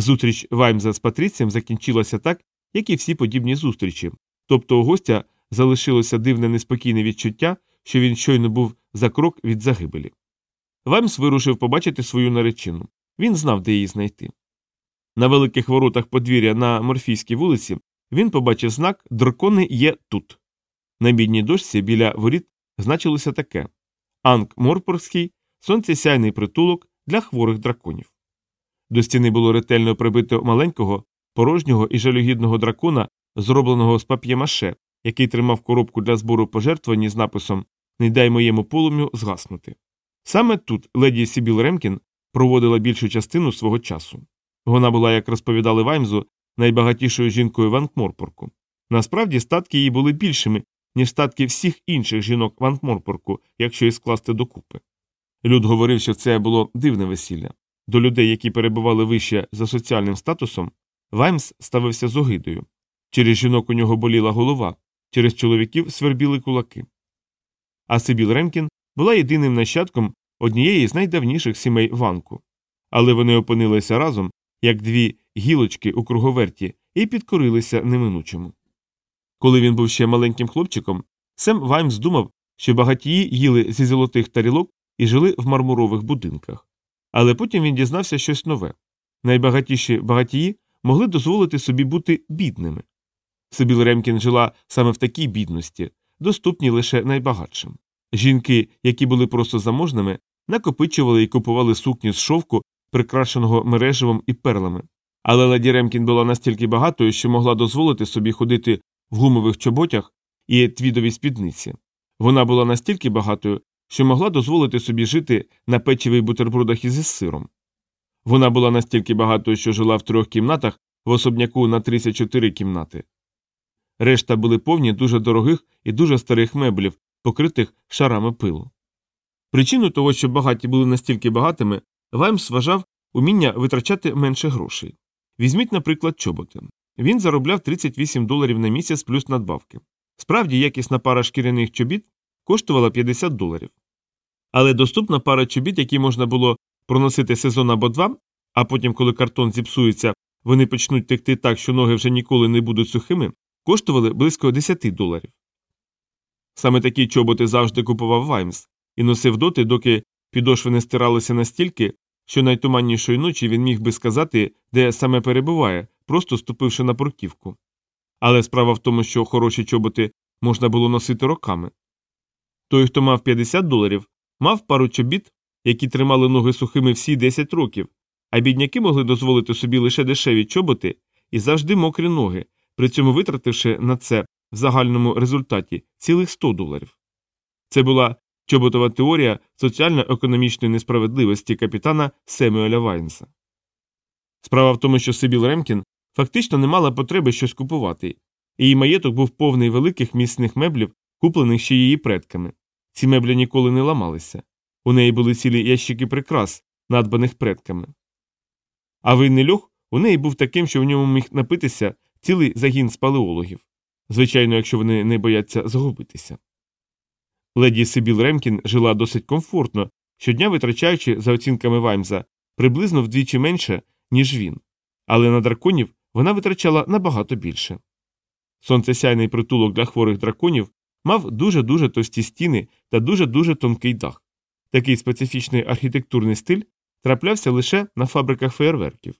Зустріч Ваймза з Патріцієм закінчилася так, як і всі подібні зустрічі, тобто у гостя залишилося дивне неспокійне відчуття, що він щойно був за крок від загибелі. Ваймс вирушив побачити свою наречену. Він знав, де її знайти. На великих воротах подвір'я на морфійській вулиці він побачив знак Дракони є тут. На бідній дошці біля воріт значилося таке Анк Морпорський, сонцесяйний притулок для хворих драконів. До стіни було ретельно прибито маленького, порожнього і жалюгідного дракона, зробленого з пап'ємаше, який тримав коробку для збору пожертвувань з написом Не дай моєму полум'ю згаснути. Саме тут леді Сібіл Ремкін проводила більшу частину свого часу. Вона була, як розповідали Ваймзу, найбагатішою жінкою в Анкморпорку. Насправді статки її були більшими, ніж статки всіх інших жінок в Анкморпорку, якщо і скласти докупи. Люд говорив, що це було дивне весілля. До людей, які перебували вище за соціальним статусом, Ваймс ставився з огидою. Через жінок у нього боліла голова, через чоловіків свербіли кулаки. А Сибіл Ремкін була єдиним нащадком однієї з найдавніших сімей Ванку. Але вони опинилися разом, як дві гілочки у круговерті, і підкорилися неминучому. Коли він був ще маленьким хлопчиком, Сем Ваймс думав, що багатії їли зі золотих тарілок і жили в мармурових будинках. Але потім він дізнався щось нове найбагатіші багатії могли дозволити собі бути бідними. Сибіл Ремкін жила саме в такій бідності, доступній лише найбагатшим. Жінки, які були просто заможними, накопичували і купували сукні з шовку, прикрашеного мереживом і перлами. Але леді Ремкін була настільки багатою, що могла дозволити собі ходити в гумових чоботях і твідовій спідниці. Вона була настільки багатою, що могла дозволити собі жити на печивих бутербродах із сиром. Вона була настільки багатою, що жила в трьох кімнатах в особняку на 34 кімнати. Решта були повні дуже дорогих і дуже старих меблів, покритих шарами пилу. Причину того, що багаті були настільки багатими, Ваймс вважав уміння витрачати менше грошей. Візьміть, наприклад, чоботи. Він заробляв 38 доларів на місяць плюс надбавки. Справді, якісна пара шкіряних чобіт коштувала 50 доларів. Але доступна пара чобіт, які можна було проносити сезон або два, а потім, коли картон зіпсується, вони почнуть текти так, що ноги вже ніколи не будуть сухими, коштували близько 10 доларів. Саме такі чоботи завжди купував Ваймс і носив доти, доки підошви не стиралися настільки, що найтуманнішої ночі він міг би сказати, де саме перебуває, просто ступивши на порківку. Але справа в тому, що хороші чоботи можна було носити роками. Той, хто мав 50 доларів, мав пару чобіт, які тримали ноги сухими всі 10 років, а бідняки могли дозволити собі лише дешеві чоботи і завжди мокрі ноги, при цьому витративши на це в загальному результаті цілих 100 доларів. Це була чоботова теорія соціально-економічної несправедливості капітана Семюеля Вайнса. Справа в тому, що Сибіл Ремкін фактично не мала потреби щось купувати, її маєток був повний великих міцних меблів, куплених ще її предками. Ці меблі ніколи не ламалися. У неї були цілі ящики прикрас, надбаних предками. А винний льох у неї був таким, що в ньому міг напитися цілий загін спалеологів, звичайно, якщо вони не бояться загубитися. Леді Сибіл Ремкін жила досить комфортно, щодня витрачаючи, за оцінками Ваймза, приблизно вдвічі менше, ніж він, але на драконів вона витрачала набагато більше. Сонцесяйний притулок для хворих драконів мав дуже дуже товсті стіни та дуже дуже тонкий дах. Такий специфічний архітектурний стиль траплявся лише на фабриках феєрверків.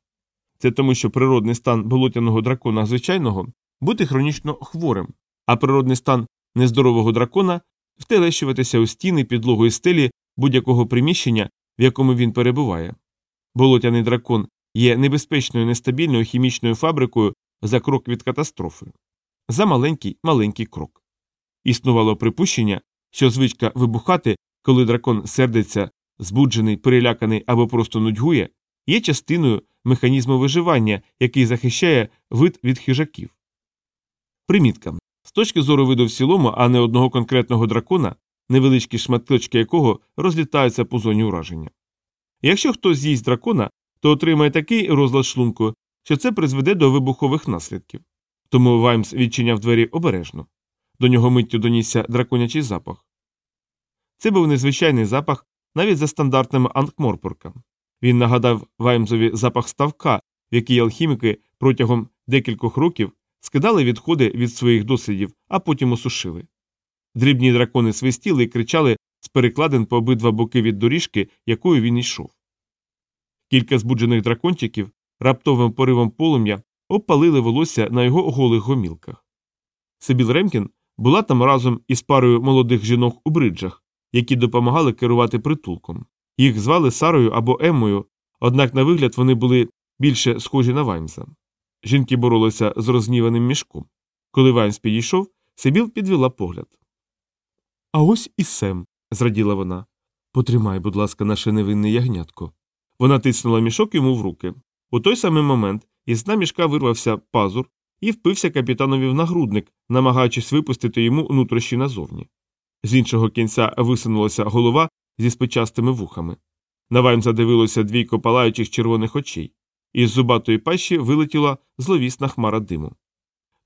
Це тому, що природний стан болотяного дракона звичайного бути хронічно хворим, а природний стан нездорового дракона втелещуватися у стіни підлогу і стелі будь-якого приміщення, в якому він перебуває. Болотяний дракон є небезпечною нестабільною хімічною фабрикою за крок від катастрофи. За маленький маленький крок. Існувало припущення, що звичка вибухати, коли дракон сердиться, збуджений, переляканий або просто нудьгує, є частиною механізму виживання, який захищає вид від хижаків. Примітка. З точки зору виду в цілому, а не одного конкретного дракона, невеличкі шматочки якого розлітаються по зоні ураження. Якщо хтось з'їсть дракона, то отримає такий розлад шлунку, що це призведе до вибухових наслідків. Тому Ваймс відчиняв двері обережно. До нього миттю донісся драконячий запах. Це був незвичайний запах навіть за стандартними анкморпорками. Він нагадав Ваймзові запах ставка, в якій алхіміки протягом декількох років скидали відходи від своїх дослідів, а потім осушили. Дрібні дракони свистіли і кричали з перекладин по обидва боки від доріжки, якою він йшов. Кілька збуджених дракончиків раптовим поривом полум'я обпалили волосся на його голих гомілках. Сибіл Ремкін була там разом із парою молодих жінок у бриджах, які допомагали керувати притулком. Їх звали Сарою або Еммою, однак на вигляд вони були більше схожі на Ваймса. Жінки боролися з розгніваним мішком. Коли Ваймс підійшов, Сибіл підвела погляд. А ось і Сем, зраділа вона. Потримай, будь ласка, наше невинне ягнятко. Вона тиснула мішок йому в руки. У той самий момент із дна мішка вирвався пазур і впився капітанові в нагрудник, намагаючись випустити йому нутрощі назовні. З іншого кінця висунулася голова зі спичастими вухами. На Ваймса дивилося двійко палаючих червоних очей. Із зубатої пащі вилетіла зловісна хмара диму.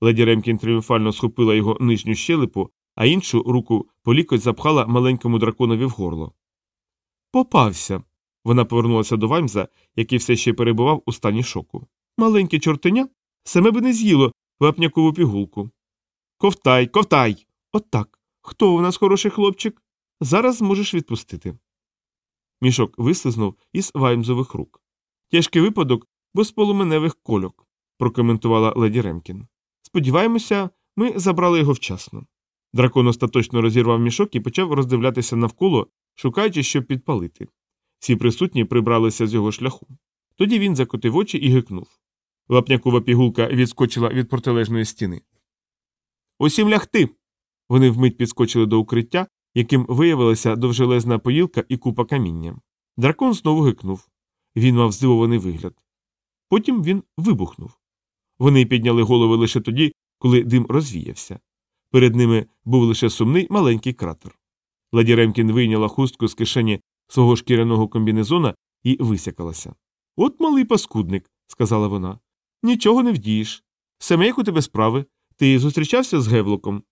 Леді Ремкін тріумфально схопила його нижню щелепу, а іншу руку по лікоть запхала маленькому драконові в горло. Попався. Вона повернулася до Ваймза, який все ще перебував у стані шоку. Маленьке чортеня саме би не з'їло вапнякову пігулку. Ковтай, ковтай. Отак. Хто у нас хороший хлопчик? Зараз можеш відпустити. Мішок вислизнув із Ваймзових рук. Тяжкий випадок без полуменевих кольок, прокоментувала леді Ремкін. Сподіваємося, ми забрали його вчасно. Дракон остаточно розірвав мішок і почав роздивлятися навколо, шукаючи, щоб підпалити. Всі присутні прибралися з його шляху. Тоді він закотив очі і гикнув. Лапнякова пігулка відскочила від протилежної стіни. Усім лягти. Вони вмить підскочили до укриття, яким виявилася довжелезна поїлка і купа каміння. Дракон знову гикнув. Він мав здивований вигляд. Потім він вибухнув. Вони підняли голови лише тоді, коли дим розвіявся. Перед ними був лише сумний маленький кратер. Леді Ремкін вийняла хустку з кишені свого шкіряного комбінезона і висякалася. От малий паскудник, сказала вона. Нічого не вдієш. Саме як у тебе справи. Ти зустрічався з Гевлоком?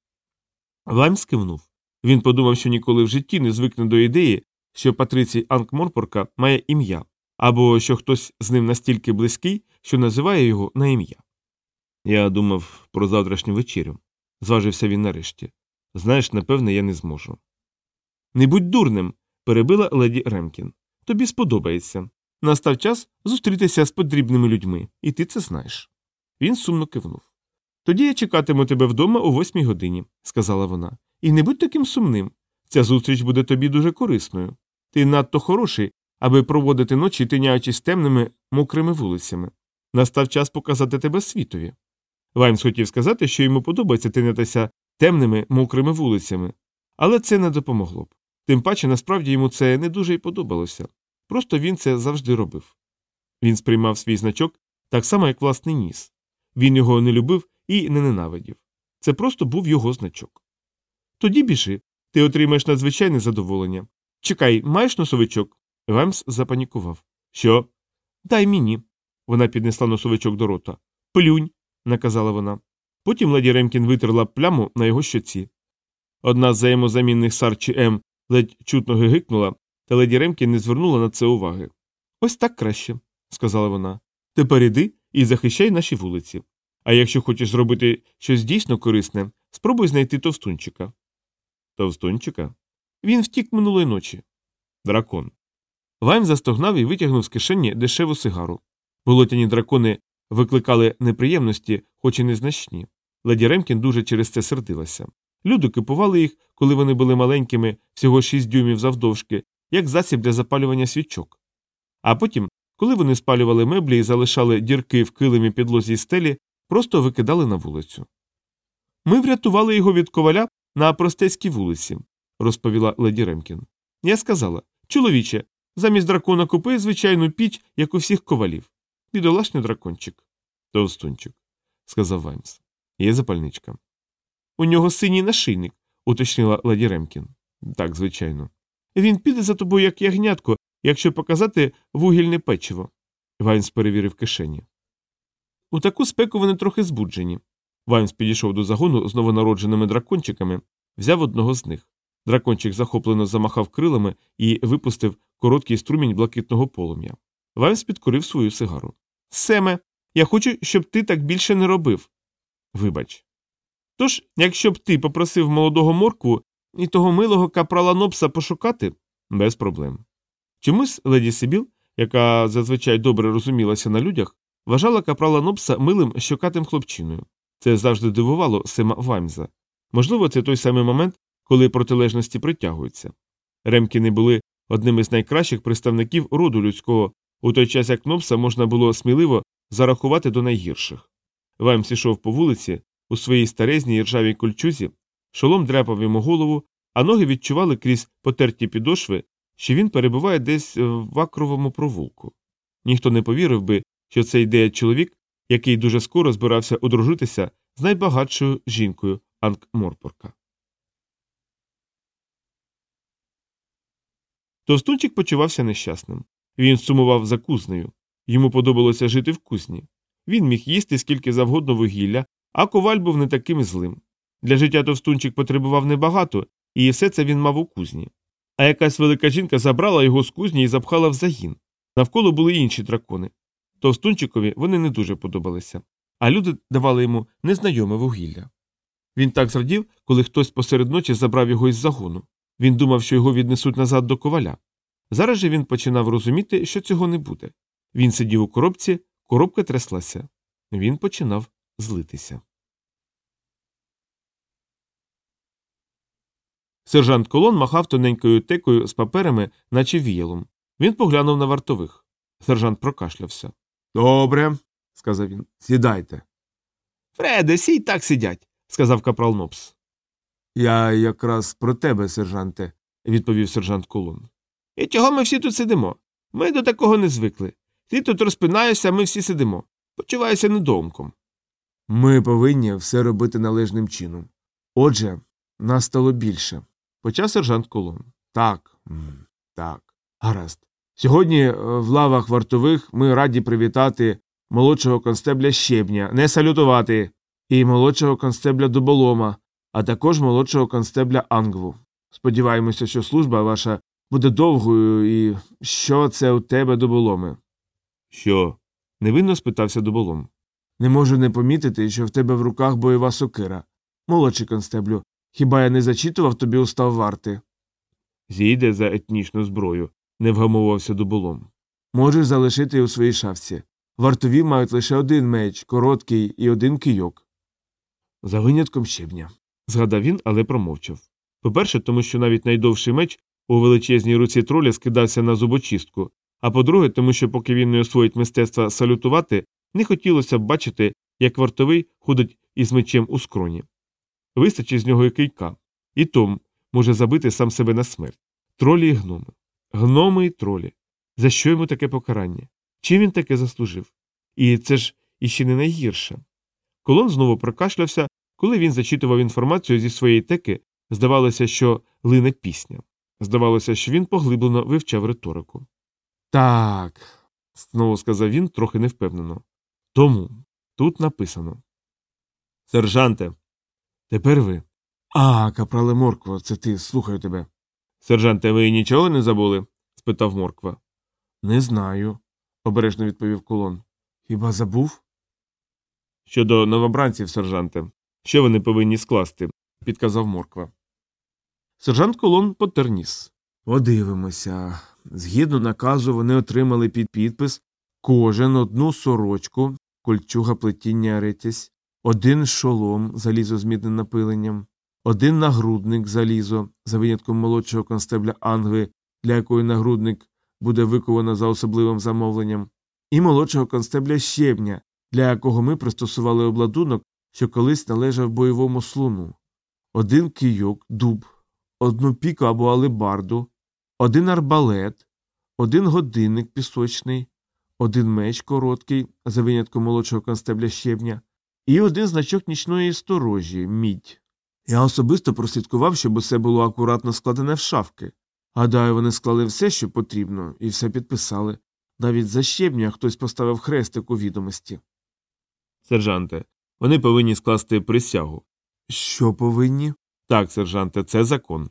Лайм скивнув. Він подумав, що ніколи в житті не звикне до ідеї, що Патрицій Анкморпорка має ім'я, або що хтось з ним настільки близький, що називає його на ім'я. Я думав про завтрашню вечерю, зважився він нарешті. Знаєш, напевне, я не зможу. Не будь дурним, перебила леді Ремкін. Тобі сподобається. Настав час зустрітися з потрібними людьми, і ти це знаєш. Він сумно кивнув. Тоді я чекатиму тебе вдома о восьмій годині, сказала вона. І не будь таким сумним. Ця зустріч буде тобі дуже корисною. Ти надто хороший, аби проводити ночі, тиняючись темними, мокрими вулицями. Настав час показати тебе світові. Ваймс хотів сказати, що йому подобається тинятися темними, мокрими вулицями, але це не допомогло б. Тим паче, насправді йому це не дуже й подобалося. Просто він це завжди робив. Він сприймав свій значок так само, як власний ніс. Він його не любив і не ненавидів. Це просто був його значок. Тоді біжи, ти отримаєш надзвичайне задоволення. Чекай, маєш носовичок? Ваймс запанікував. Що? Дай мені. Вона піднесла носовичок до рота. Плюнь, наказала вона. Потім леді Ремкін витерла пляму на його щоці. Одна з взаємозамінних сар чи М ледь чутно гигикнула, та леді Ремкін не звернула на це уваги. Ось так краще, сказала вона. Тепер іди і захищай наші вулиці. А якщо хочеш зробити щось дійсно корисне, спробуй знайти товстунчика. Товстунчика? Він втік минулої ночі. Дракон. Вайм застогнав і витягнув з кишені дешеву сигару. Болотяні дракони викликали неприємності, хоч і незначні. Леді Ремкін дуже через це сердилася. Люди купували їх, коли вони були маленькими, всього 6 дюймів завдовжки, як засіб для запалювання свічок. А потім, коли вони спалювали меблі і залишали дірки в килимі підлозі й стелі, просто викидали на вулицю. Ми врятували його від коваля на простецькій вулиці, розповіла леді Ремкін. Я сказала чоловіче, замість дракона купи звичайну піч, як у всіх ковалів. Бідолашний дракончик. Товстунчик, сказав Ваймс. Є запальничка. У нього синій нашийник, уточнила леді Ремкін. Так, звичайно. Він піде за тобою, як ягнятко, якщо показати вугільне печиво. Ваймс перевірив кишені. У таку спеку вони трохи збуджені. Ваймс підійшов до загону з новонародженими дракончиками, взяв одного з них. Дракончик захоплено замахав крилами і випустив короткий струмінь блакитного полум'я. Ваймс підкорив свою сигару. Семе, я хочу, щоб ти так більше не робив. Вибач. Тож, якщо б ти попросив молодого моркву і того милого капрала Нопса пошукати, без проблем. Чомусь леді Сибіл, яка зазвичай добре розумілася на людях, вважала капрала Нопса милим щокатим хлопчиною. Це завжди дивувало Сема Ваймза. Можливо, це той самий момент, коли протилежності притягуються. Ремкіни були одним із найкращих представників роду людського, у той час як Нопса можна було сміливо зарахувати до найгірших. Ваймс ішов по вулиці у своїй старезній ржавій кольчузі, шолом дряпав йому голову, а ноги відчували крізь потерті підошви, що він перебуває десь в акровому провулку. Ніхто не повірив би, що це ідея чоловік, який дуже скоро збирався одружитися з найбагатшою жінкою Анкморпорка. Товстунчик почувався нещасним. Він сумував за кузнею. Йому подобалося жити в кузні. Він міг їсти скільки завгодно вугілля, а коваль був не таким злим. Для життя товстунчик потребував небагато, і все це він мав у кузні. А якась велика жінка забрала його з кузні і запхала в загін. Навколо були інші дракони. Товстунчикові вони не дуже подобалися, а люди давали йому незнайоме вугілля. Він так зрадів, коли хтось посеред ночі забрав його із загону. Він думав, що його віднесуть назад до коваля. Зараз же він починав розуміти, що цього не буде. Він сидів у коробці, коробка тряслася. Він починав злитися. Сержант Колон махав тоненькою текою з паперами, наче віялом. Він поглянув на вартових. Сержант прокашлявся. Добре, сказав він. Сідайте. Фреде, сій так сидять, сказав капрал Нопс. Я якраз про тебе, сержанте, відповів сержант Колон. І чого ми всі тут сидимо? Ми до такого не звикли. Ти тут розпинаєшся, а ми всі сидимо. Почуваюся недоумком. Ми повинні все робити належним чином. Отже, нас стало більше. Почав сержант Колон. Так, так, гаразд. Сьогодні е, в лавах вартових ми раді привітати молодшого констебля щебня, не салютувати, і молодшого констебля Доболома, а також молодшого констебля Ангву. Сподіваємося, що служба ваша буде довгою і що це у тебе доболоми? Що? невинно спитався доболом. Не можу не помітити, що в тебе в руках бойова сокира. Молодший констеблю, хіба я не зачитував тобі устав варти? Зійде за етнічну зброю, не вгамовувався доболом. Можеш залишити у своїй шафці. Вартові мають лише один меч, короткий і один кийок. За винятком щебня, згадав він, але промовчав. По-перше, тому що навіть найдовший меч у величезній руці троля скидався на зубочистку, а по-друге, тому що, поки він не освоїть мистецтва салютувати, не хотілося б бачити, як вартовий ходить із мечем у скроні. Вистачить з нього і кийка, і Том може забити сам себе на смерть. Тролі і гноми. Гноми і тролі. За що йому таке покарання? Чим він таке заслужив? І це ж іще не найгірше. Колон знову прокашлявся, коли він зачитував інформацію зі своєї теки, здавалося, що лине пісня. Здавалося, що він поглиблено вивчав риторику. Так, знову сказав він трохи невпевнено. Тому тут написано. Сержанте. Тепер ви. А, капрале Морква, це ти, слухаю тебе. Сержанте, ви нічого не забули? спитав Морква. Не знаю, обережно відповів колон. Хіба забув? Щодо новобранців, сержанте, що вони повинні скласти, підказав Морква. Сержант колон потер ніс. Подивимося. Згідно наказу, вони отримали під підпис кожен одну сорочку, кольчуга плетіння ретязь, один шолом залізо з мідним напиленням, один нагрудник залізо, за винятком молодшого констебля Ангви, для якої нагрудник буде виковано за особливим замовленням, і молодшого констебля щебня, для якого ми пристосували обладунок, що колись належав бойовому слону, один кийок, дуб, одну піку або алебарду, один арбалет, один годинник пісочний, один меч короткий, за винятком молодшого констебля щебня, і один значок нічної сторожі мідь. Я особисто прослідкував, щоб усе було акуратно складене в шафки. Гадаю, вони склали все, що потрібно, і все підписали. Навіть за щебня хтось поставив хрестик у відомості. Сержанте, вони повинні скласти присягу. Що повинні? Так, сержанте, це закон.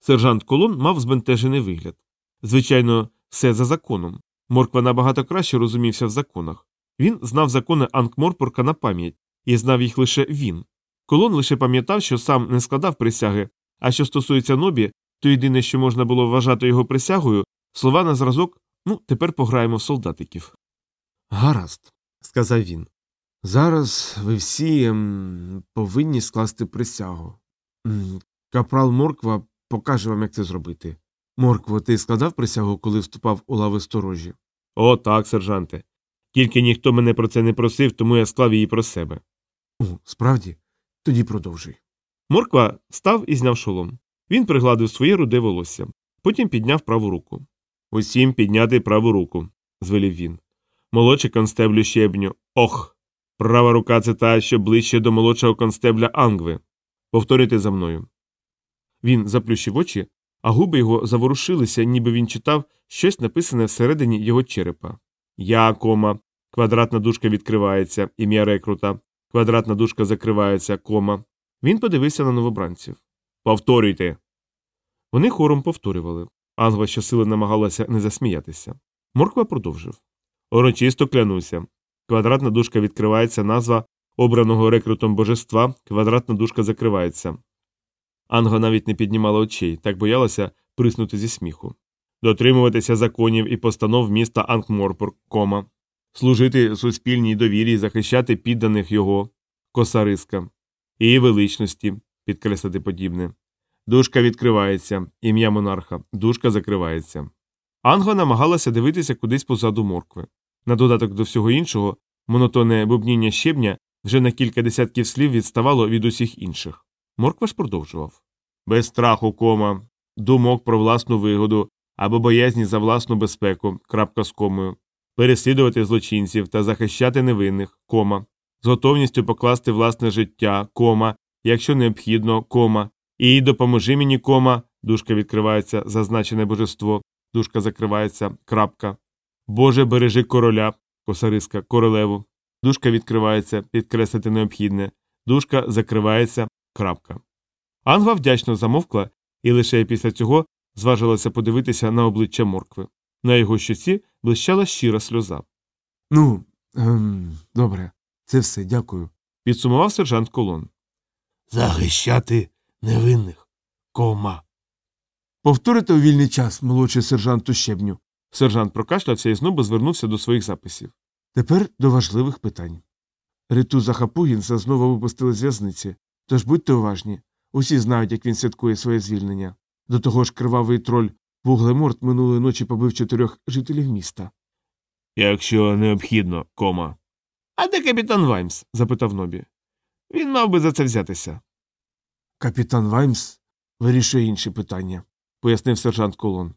Сержант Колон мав збентежений вигляд. Звичайно, все за законом. Морква набагато краще розумівся в законах. Він знав закони Анкморпорка на пам'ять, і знав їх лише він. Колон лише пам'ятав, що сам не складав присяги, а що стосується Нобі, то єдине, що можна було вважати його присягою, слова на зразок ну, тепер пограємо в солдатиків. Гаразд, сказав він. Зараз ви всі ем, повинні скласти присягу. М, Капрал Морква покаже вам, як це зробити. Моркво, ти складав присягу, коли вступав у лави сторожі? О, так, сержанте. Тільки ніхто мене про це не просив, тому я склав її про себе. О, справді? Тоді продовжуй. Морква став і зняв шолом. Він пригладив своє руде волосся, потім підняв праву руку. Усім підняти праву руку, звелів він. Молодший констеблю щебню. Ох. Права рука це та, що ближче до молодшого констебля Ангви. Повторюйте за мною. Він заплющив очі, а губи його заворушилися, ніби він читав щось написане всередині його черепа. Я, кома, квадратна дужка відкривається, ім'я рекрута, квадратна дужка закривається, кома. Він подивився на новобранців. Повторюйте. Вони хором повторювали. Ангва щосили намагалася не засміятися. Морква продовжив. Урочисто клянуся. Квадратна дужка відкривається, назва обраного рекрутом божества, квадратна дужка закривається. Анга навіть не піднімала очей, так боялася приснути зі сміху. Дотримуватися законів і постанов міста Ангморпор, кома, служити суспільній довірі і захищати підданих його, косариска, і величності, підкреслити подібне. Дужка відкривається, ім'я монарха, дужка закривається. Анга намагалася дивитися кудись позаду моркви. На додаток до всього іншого, монотонне бубніння щебня вже на кілька десятків слів відставало від усіх інших. Морква ж продовжував без страху, кома, думок про власну вигоду або боязні за власну безпеку, крапка з комою, переслідувати злочинців та захищати невинних, кома, з готовністю покласти власне життя, кома, якщо необхідно, кома, і допоможи мені, кома, дужка відкривається, зазначене божество, дужка закривається, крапка. Боже, бережи короля, косариска, королеву. Дужка відкривається, підкреслити необхідне, дужка закривається, крапка. Ангва вдячно замовкла і лише після цього зважилася подивитися на обличчя моркви. На його щоці блищала щира сльоза. Ну, ем, добре, це все, дякую. підсумував сержант колон. Захищати невинних, кома. Повторите у вільний час, молодший сержанту щебню. Сержант прокашлявся і знову звернувся до своїх записів. Тепер до важливих питань. Риту Захапугінса знову випустили з в'язниці, тож будьте уважні. Усі знають, як він святкує своє звільнення. До того ж, кривавий троль Вуглеморт минулої ночі побив чотирьох жителів міста. Якщо необхідно, кома. А де капітан Ваймс? запитав Нобі. Він мав би за це взятися. Капітан Ваймс вирішує інші питання, пояснив сержант Колон.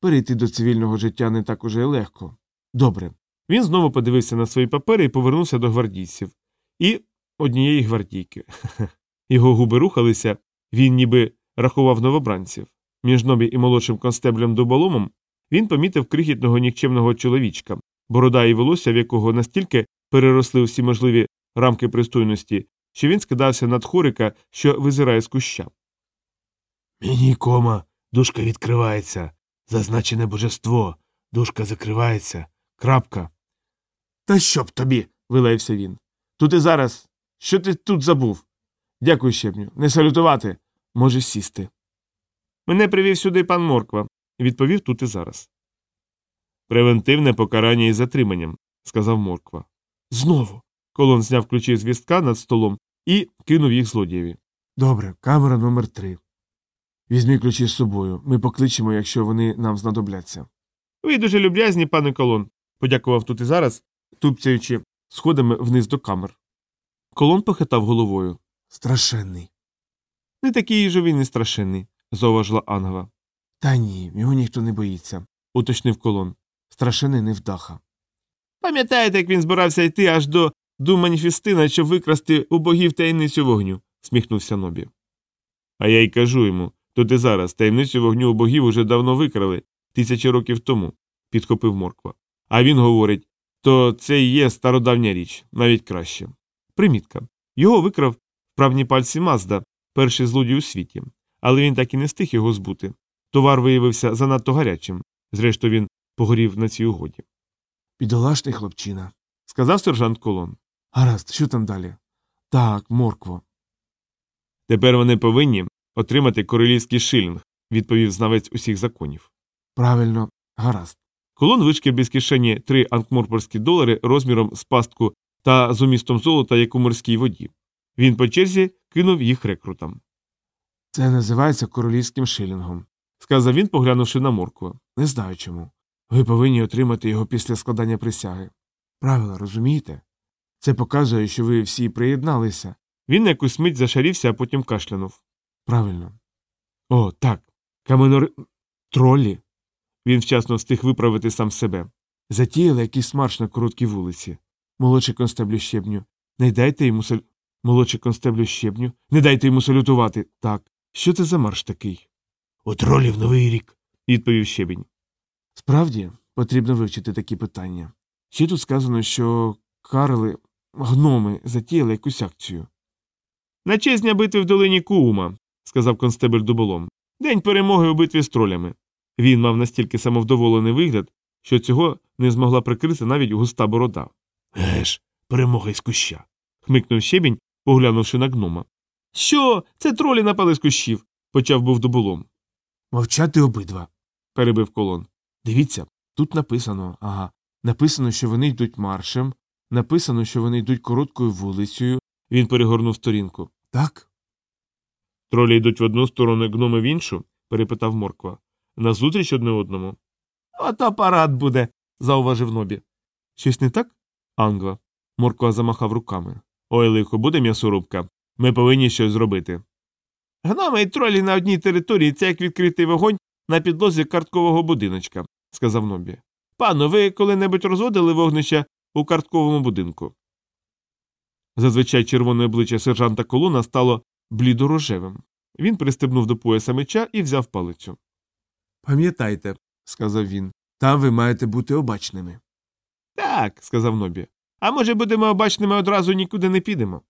Перейти до цивільного життя не так уже й легко. Добре. Він знову подивився на свої папери і повернувся до гвардійців. І однієї гвардійки. Його губи рухалися, він ніби рахував новобранців. Між Нобі і молодшим констеблем Дуболомом він помітив крихітного нікчемного чоловічка, борода і волосся, в якого настільки переросли всі можливі рамки пристойності, що він скидався над хорика, що визирає з куща. Мені кома, дужка відкривається, зазначене божество, дужка закривається, крапка. Та що б тобі? вилаявся він. Тут і зараз. Що ти тут забув? Дякую, щебню. Не салютувати. Можеш сісти. Мене привів сюди пан Морква, відповів тут і зараз. Превентивне покарання із затриманням, сказав Морква. Знову. Колон зняв ключі з вістка над столом і кинув їх злодієві. Добре, камера номер три. Візьми ключі з собою. Ми покличемо, якщо вони нам знадобляться. Ви дуже люб'язні, пане колон, подякував тут і зараз, тупцяючи сходами вниз до камер. Колон похитав головою. Страшенний. Не такий же він і страшенний, зауважила Ангва. Та ні, його ніхто не боїться, уточнив колон. Страшенний невдаха. Пам'ятаєте, як він збирався йти аж до Думаніфістина, щоб викрасти у богів таємницю вогню, сміхнувся Нобі. А я й кажу йому тут і зараз таємницю вогню у богів уже давно викрали, тисячі років тому, підхопив морква. А він говорить то це і є стародавня річ, навіть краще. Примітка. Його викрав вправні пальці Мазда, перший злодій у світі, але він так і не встиг його збути. Товар виявився занадто гарячим. Зрештою, він погорів на цій угоді. Підолашний хлопчина. Сказав сержант Колон. Гаразд, що там далі? Так, моркво. Тепер вони повинні отримати королівський шилінг, відповів знавець усіх законів. Правильно, гаразд. Колон вишків з кишені три анкморпорські долари розміром з пастку та з умістом золота, як у морській воді. Він по черзі кинув їх рекрутам. Це називається королівським шилінгом. Сказав він, поглянувши на моркву. Не знаю чому. Ви повинні отримати його після складання присяги. Правила, розумієте? Це показує, що ви всі приєдналися. Він на якусь мить зашарівся, а потім кашлянув. Правильно. О, так. Каменори. Тролі. Він вчасно встиг виправити сам себе. Затіяли якийсь марш на короткій вулиці. Молодший констеблю щебню. Не дайте йому саль... Молодший констеблю щебню. Не дайте йому салютувати. Так. Що це за марш такий? У тролів новий рік, відповів щебінь. Справді, потрібно вивчити такі питання. Ще тут сказано, що Карли, гноми, затіяли якусь акцію. На честь дня битви в долині Куума, сказав констебель дуболом. День перемоги у битві з тролями. Він мав настільки самовдоволений вигляд, що цього не змогла прикрити навіть густа борода. Еш, перемога із куща. хмикнув щебінь, поглянувши на гнома. Що? Це тролі напали з кущів, почав був дуболом. Мовчати обидва. перебив колон. Дивіться, тут написано, ага, написано, що вони йдуть маршем, написано, що вони йдуть короткою вулицею. Він перегорнув сторінку. Так? Тролі йдуть в одну сторону, гноми в іншу? перепитав морква. Назустріч одне одному. Ото парад буде, зауважив нобі. Щось не так? Ангва. Морква замахав руками. Ой, лихо, буде м'ясорубка. Ми повинні щось зробити. Гноми і тролі на одній території це як відкритий вогонь на підлозі карткового будиночка, сказав Нобі. Пану, ви коли-небудь розводили вогнища у картковому будинку? Зазвичай червоне обличчя сержанта колона стало блідорожевим. Він пристебнув до пояса меча і взяв палицю. Пам'ятайте, сказав він, там ви маєте бути обачними. Так, сказав Нобі. А може, будемо обачними одразу нікуди не підемо.